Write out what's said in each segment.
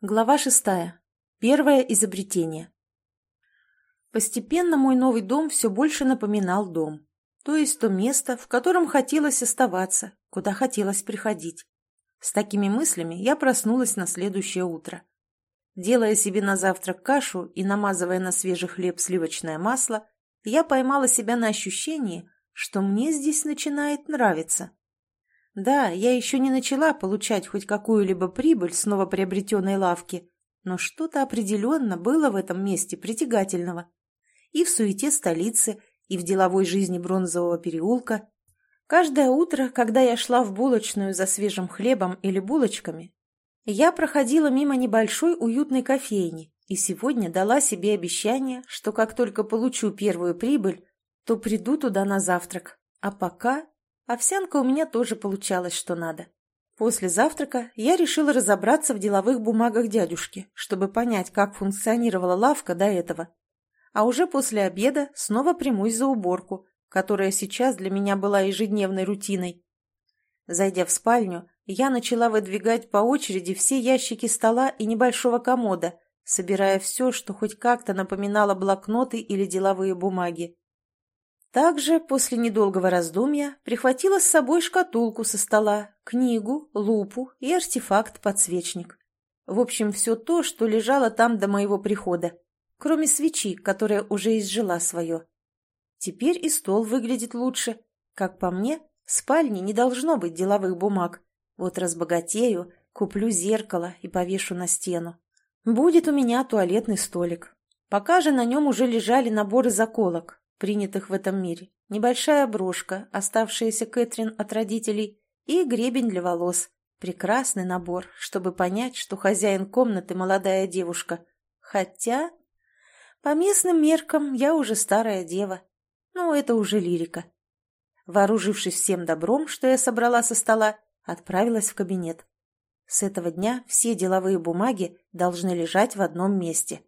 Глава шестая. Первое изобретение. Постепенно мой новый дом все больше напоминал дом. То есть то место, в котором хотелось оставаться, куда хотелось приходить. С такими мыслями я проснулась на следующее утро. Делая себе на завтрак кашу и намазывая на свежий хлеб сливочное масло, я поймала себя на ощущении, что мне здесь начинает нравиться. Да, я еще не начала получать хоть какую-либо прибыль с новоприобретенной лавки, но что-то определенно было в этом месте притягательного. И в суете столицы, и в деловой жизни Бронзового переулка. Каждое утро, когда я шла в булочную за свежим хлебом или булочками, я проходила мимо небольшой уютной кофейни и сегодня дала себе обещание, что как только получу первую прибыль, то приду туда на завтрак. А пока Овсянка у меня тоже получалась, что надо. После завтрака я решила разобраться в деловых бумагах дядюшки, чтобы понять, как функционировала лавка до этого. А уже после обеда снова примусь за уборку, которая сейчас для меня была ежедневной рутиной. Зайдя в спальню, я начала выдвигать по очереди все ящики стола и небольшого комода, собирая все, что хоть как-то напоминало блокноты или деловые бумаги. Также после недолгого раздумья прихватила с собой шкатулку со стола, книгу, лупу и артефакт-подсвечник. В общем, все то, что лежало там до моего прихода, кроме свечи, которая уже изжила свое. Теперь и стол выглядит лучше. Как по мне, в спальне не должно быть деловых бумаг. Вот разбогатею, куплю зеркало и повешу на стену. Будет у меня туалетный столик. Пока же на нем уже лежали наборы заколок, принятых в этом мире, небольшая брошка, оставшаяся Кэтрин от родителей, и гребень для волос. Прекрасный набор, чтобы понять, что хозяин комнаты молодая девушка. Хотя, по местным меркам, я уже старая дева. Ну, это уже лирика. Вооружившись всем добром, что я собрала со стола, отправилась в кабинет. С этого дня все деловые бумаги должны лежать в одном месте.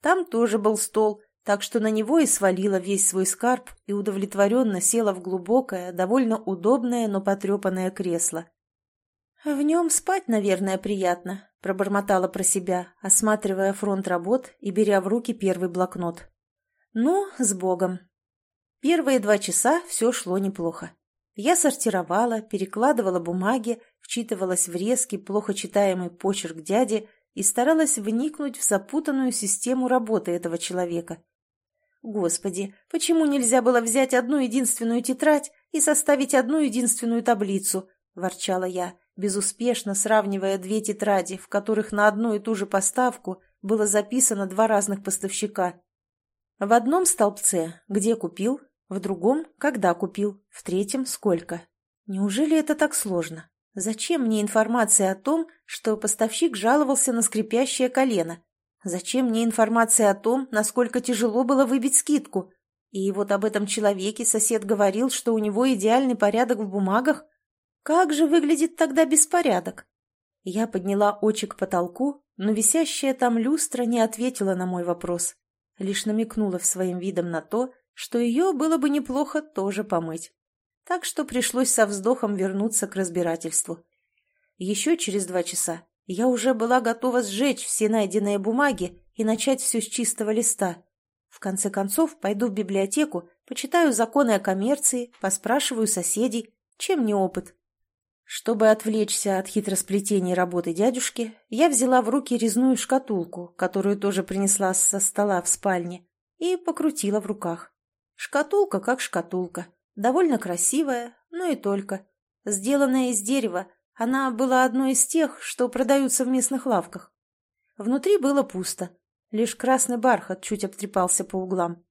Там тоже был стол, так что на него и свалила весь свой скарб и удовлетворенно села в глубокое, довольно удобное, но потрепанное кресло. «В нем спать, наверное, приятно», — пробормотала про себя, осматривая фронт работ и беря в руки первый блокнот. «Ну, с Богом». Первые два часа все шло неплохо. Я сортировала, перекладывала бумаги, вчитывалась в резкий, плохо читаемый почерк дяди и старалась вникнуть в запутанную систему работы этого человека — Господи, почему нельзя было взять одну единственную тетрадь и составить одну единственную таблицу? Ворчала я, безуспешно сравнивая две тетради, в которых на одну и ту же поставку было записано два разных поставщика. В одном столбце «где купил», в другом «когда купил», в третьем «сколько». Неужели это так сложно? Зачем мне информация о том, что поставщик жаловался на скрипящее колено? Зачем мне информация о том, насколько тяжело было выбить скидку? И вот об этом человеке сосед говорил, что у него идеальный порядок в бумагах. Как же выглядит тогда беспорядок? Я подняла очи к потолку, но висящая там люстра не ответила на мой вопрос. Лишь намекнула в своим видом на то, что ее было бы неплохо тоже помыть. Так что пришлось со вздохом вернуться к разбирательству. Еще через два часа я уже была готова сжечь все найденные бумаги и начать все с чистого листа. В конце концов, пойду в библиотеку, почитаю законы о коммерции, поспрашиваю соседей, чем не опыт. Чтобы отвлечься от хитросплетений работы дядюшки, я взяла в руки резную шкатулку, которую тоже принесла со стола в спальне, и покрутила в руках. Шкатулка как шкатулка, довольно красивая, но и только. Сделанная из дерева, она была одной из тех, что продаются в местных лавках. Внутри было пусто, лишь красный бархат чуть обтрепался по углам.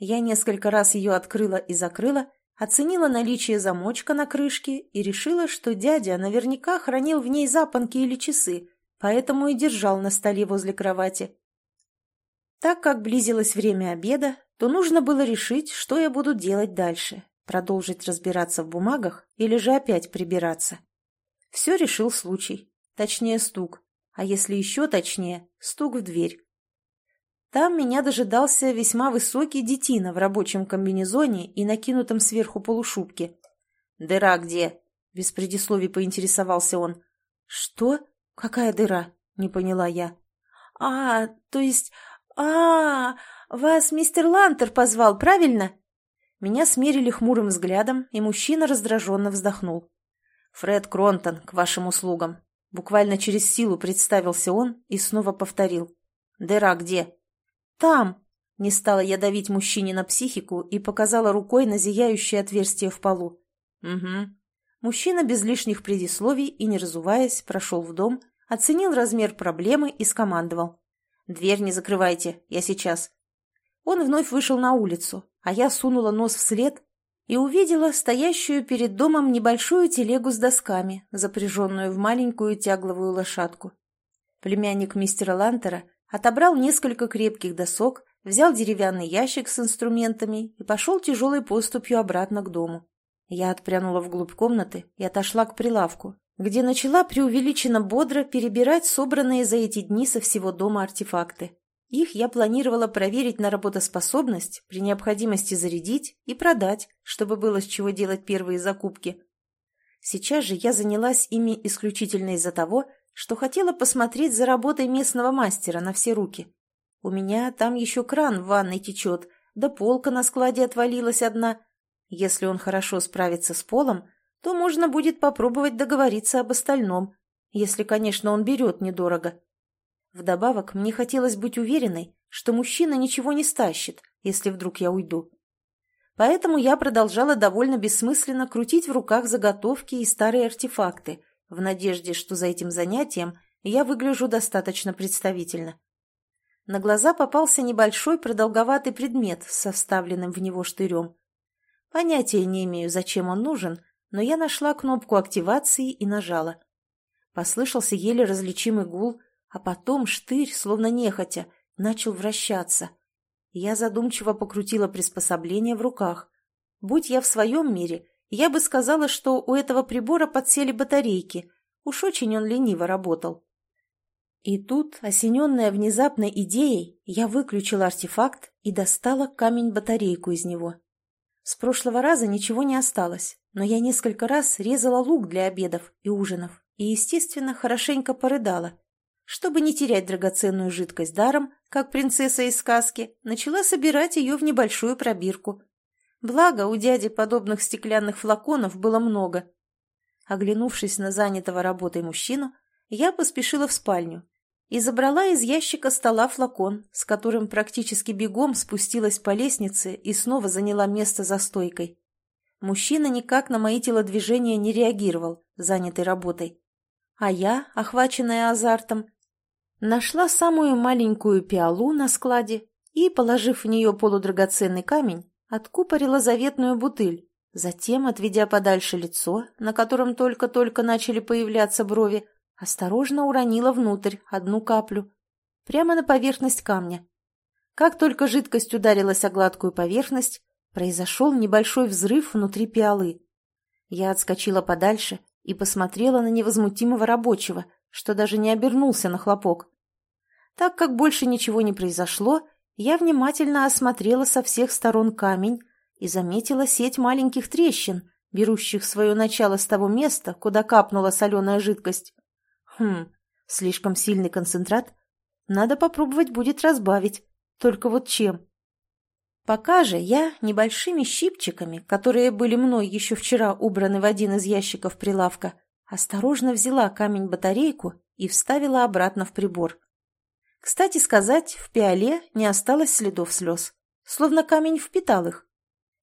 Я несколько раз ее открыла и закрыла, оценила наличие замочка на крышке и решила, что дядя наверняка хранил в ней запонки или часы, поэтому и держал на столе возле кровати. Так как близилось время обеда, то нужно было решить, что я буду делать дальше – продолжить разбираться в бумагах или же опять прибираться. Все решил случай, точнее стук, а если еще точнее, стук в дверь. Там меня дожидался весьма высокий детина в рабочем комбинезоне и накинутом сверху полушубке. «Дыра где?» — без предисловий поинтересовался он. «Что? Какая дыра?» — не поняла я. «А, то есть... а, вас мистер Лантер позвал, правильно?» Меня смерили хмурым взглядом, и мужчина раздраженно вздохнул. «Фред Кронтон, к вашим услугам». Буквально через силу представился он и снова повторил. «Дыра где?» «Там!» Не стала я давить мужчине на психику и показала рукой на зияющее отверстие в полу. «Угу». Мужчина без лишних предисловий и не разуваясь прошел в дом, оценил размер проблемы и скомандовал. «Дверь не закрывайте, я сейчас». Он вновь вышел на улицу, а я сунула нос вслед и увидела стоящую перед домом небольшую телегу с досками, запряженную в маленькую тягловую лошадку. Племянник мистера Лантера отобрал несколько крепких досок, взял деревянный ящик с инструментами и пошел тяжелой поступью обратно к дому. Я отпрянула вглубь комнаты и отошла к прилавку, где начала преувеличенно бодро перебирать собранные за эти дни со всего дома артефакты. Их я планировала проверить на работоспособность, при необходимости зарядить и продать, чтобы было с чего делать первые закупки. Сейчас же я занялась ими исключительно из-за того, что хотела посмотреть за работой местного мастера на все руки. У меня там еще кран в ванной течет, да полка на складе отвалилась одна. Если он хорошо справится с полом, то можно будет попробовать договориться об остальном, если, конечно, он берет недорого. Вдобавок, мне хотелось быть уверенной, что мужчина ничего не стащит, если вдруг я уйду. Поэтому я продолжала довольно бессмысленно крутить в руках заготовки и старые артефакты, в надежде, что за этим занятием я выгляжу достаточно представительно. На глаза попался небольшой продолговатый предмет со вставленным в него штырем. Понятия не имею, зачем он нужен, но я нашла кнопку активации и нажала. Послышался еле различимый гул, а потом штырь, словно нехотя, начал вращаться. Я задумчиво покрутила приспособление в руках. Будь я в своем мире, я бы сказала, что у этого прибора подсели батарейки. Уж очень он лениво работал. И тут, осененная внезапной идеей, я выключила артефакт и достала камень-батарейку из него. С прошлого раза ничего не осталось, но я несколько раз резала лук для обедов и ужинов и, естественно, хорошенько порыдала – чтобы не терять драгоценную жидкость даром, как принцесса из сказки, начала собирать ее в небольшую пробирку. Благо, у дяди подобных стеклянных флаконов было много. Оглянувшись на занятого работой мужчину, я поспешила в спальню и забрала из ящика стола флакон, с которым практически бегом спустилась по лестнице и снова заняла место за стойкой. Мужчина никак на мои телодвижения не реагировал, занятый работой. А я, охваченная азартом, Нашла самую маленькую пиалу на складе и, положив в нее полудрагоценный камень, откупорила заветную бутыль, затем, отведя подальше лицо, на котором только-только начали появляться брови, осторожно уронила внутрь одну каплю, прямо на поверхность камня. Как только жидкость ударилась о гладкую поверхность, произошел небольшой взрыв внутри пиалы. Я отскочила подальше и посмотрела на невозмутимого рабочего, что даже не обернулся на хлопок. Так как больше ничего не произошло, я внимательно осмотрела со всех сторон камень и заметила сеть маленьких трещин, берущих свое начало с того места, куда капнула соленая жидкость. Хм, слишком сильный концентрат? Надо попробовать будет разбавить. Только вот чем? Пока же я небольшими щипчиками, которые были мной еще вчера убраны в один из ящиков прилавка, Осторожно взяла камень-батарейку и вставила обратно в прибор. Кстати сказать, в пиале не осталось следов слез, словно камень впитал их.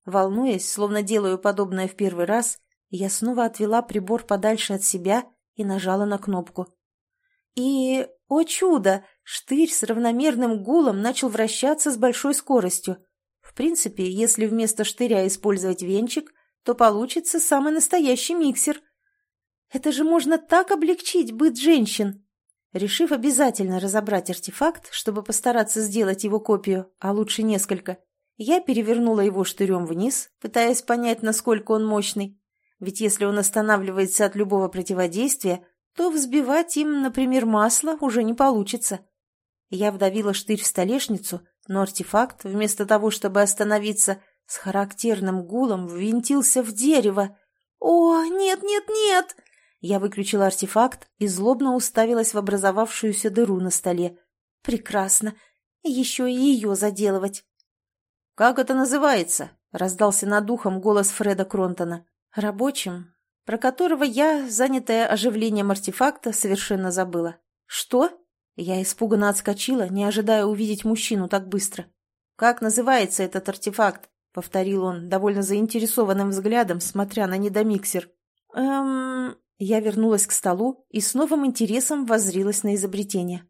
Волнуясь, словно делаю подобное в первый раз, я снова отвела прибор подальше от себя и нажала на кнопку. И, о чудо, штырь с равномерным гулом начал вращаться с большой скоростью. В принципе, если вместо штыря использовать венчик, то получится самый настоящий миксер — это же можно так облегчить быт женщин. Решив обязательно разобрать артефакт, чтобы постараться сделать его копию, а лучше несколько, я перевернула его штырем вниз, пытаясь понять, насколько он мощный. Ведь если он останавливается от любого противодействия, то взбивать им, например, масло уже не получится. Я вдавила штырь в столешницу, но артефакт, вместо того, чтобы остановиться, с характерным гулом ввинтился в дерево. «О, нет, нет, нет!» Я выключила артефакт и злобно уставилась в образовавшуюся дыру на столе. Прекрасно. Еще и ее заделывать. «Как это называется?» — раздался над ухом голос Фреда Кронтона. Рабочим, про которого я, занятая оживлением артефакта, совершенно забыла. «Что?» Я испуганно отскочила, не ожидая увидеть мужчину так быстро. «Как называется этот артефакт?» — повторил он, довольно заинтересованным взглядом, смотря на недомиксер. «Эм...» Я вернулась к столу и с новым интересом воззрилась на изобретение.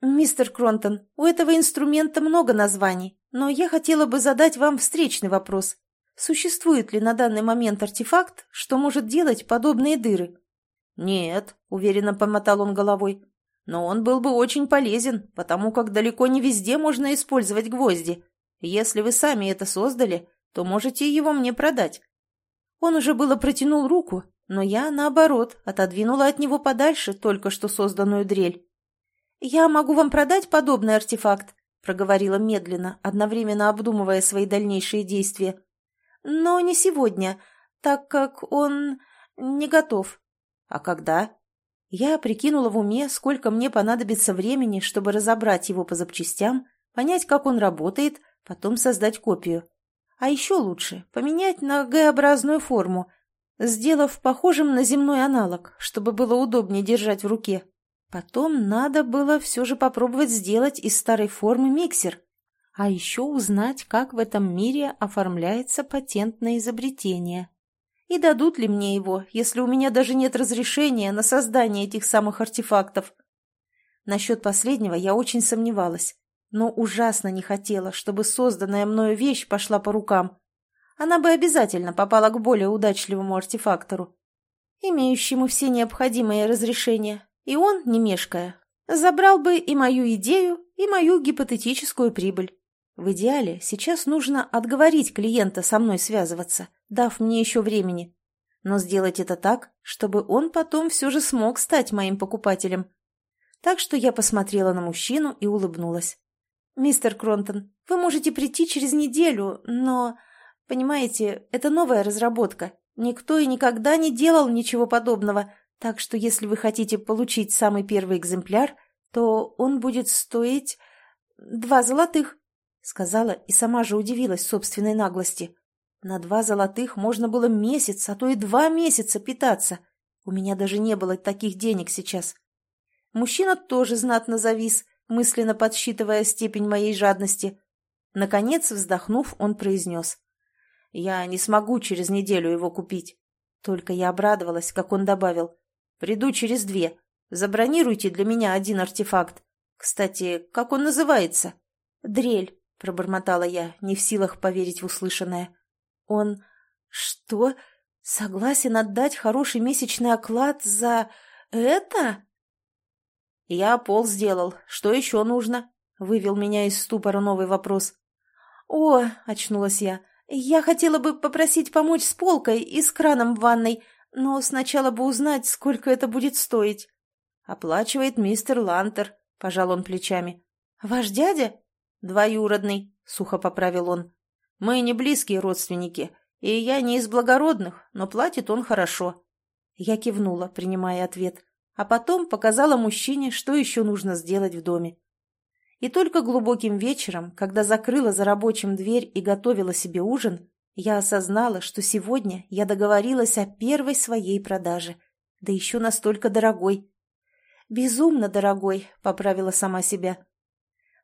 «Мистер Кронтон, у этого инструмента много названий, но я хотела бы задать вам встречный вопрос. Существует ли на данный момент артефакт, что может делать подобные дыры?» «Нет», — уверенно помотал он головой. «Но он был бы очень полезен, потому как далеко не везде можно использовать гвозди. Если вы сами это создали, то можете его мне продать». Он уже было протянул руку, но я, наоборот, отодвинула от него подальше только что созданную дрель. «Я могу вам продать подобный артефакт», — проговорила медленно, одновременно обдумывая свои дальнейшие действия. «Но не сегодня, так как он не готов». «А когда?» Я прикинула в уме, сколько мне понадобится времени, чтобы разобрать его по запчастям, понять, как он работает, потом создать копию. А еще лучше поменять на Г-образную форму, сделав похожим на земной аналог, чтобы было удобнее держать в руке. Потом надо было все же попробовать сделать из старой формы миксер. А еще узнать, как в этом мире оформляется патентное изобретение. И дадут ли мне его, если у меня даже нет разрешения на создание этих самых артефактов? Насчет последнего я очень сомневалась, но ужасно не хотела, чтобы созданная мною вещь пошла по рукам. Она бы обязательно попала к более удачливому артефактору, имеющему все необходимые разрешения, и он, не мешкая, забрал бы и мою идею, и мою гипотетическую прибыль. В идеале сейчас нужно отговорить клиента со мной связываться, дав мне еще времени. Но сделать это так, чтобы он потом все же смог стать моим покупателем. Так что я посмотрела на мужчину и улыбнулась. «Мистер Кронтон, вы можете прийти через неделю, но, понимаете, это новая разработка. Никто и никогда не делал ничего подобного, так что если вы хотите получить самый первый экземпляр, то он будет стоить два золотых», — сказала и сама же удивилась собственной наглости. На два золотых можно было месяц, а то и два месяца питаться. У меня даже не было таких денег сейчас. Мужчина тоже знатно завис, мысленно подсчитывая степень моей жадности. Наконец, вздохнув, он произнес. «Я не смогу через неделю его купить». Только я обрадовалась, как он добавил. «Приду через две. Забронируйте для меня один артефакт. Кстати, как он называется?» «Дрель», — пробормотала я, не в силах поверить в услышанное. Он... Что? Согласен отдать хороший месячный оклад за... это? Я пол сделал. Что еще нужно? Вывел меня из ступора новый вопрос. О, очнулась я. Я хотела бы попросить помочь с полкой и с краном в ванной, но сначала бы узнать, сколько это будет стоить. Оплачивает мистер Лантер, пожал он плечами. Ваш дядя? Двоюродный, сухо поправил он. Мы не близкие родственники, и я не из благородных, но платит он хорошо». Я кивнула, принимая ответ, а потом показала мужчине, что еще нужно сделать в доме. И только глубоким вечером, когда закрыла за рабочим дверь и готовила себе ужин, я осознала, что сегодня я договорилась о первой своей продаже, да еще настолько дорогой. «Безумно дорогой», — поправила сама себя.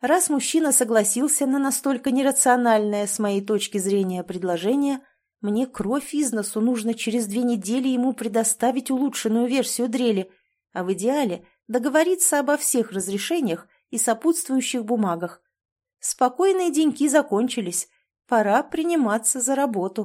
Раз мужчина согласился на настолько нерациональное с моей точки зрения предложение, мне кровь из носу нужно через две недели ему предоставить улучшенную версию дрели, а в идеале договориться обо всех разрешениях и сопутствующих бумагах. Спокойные деньки закончились, пора приниматься за работу.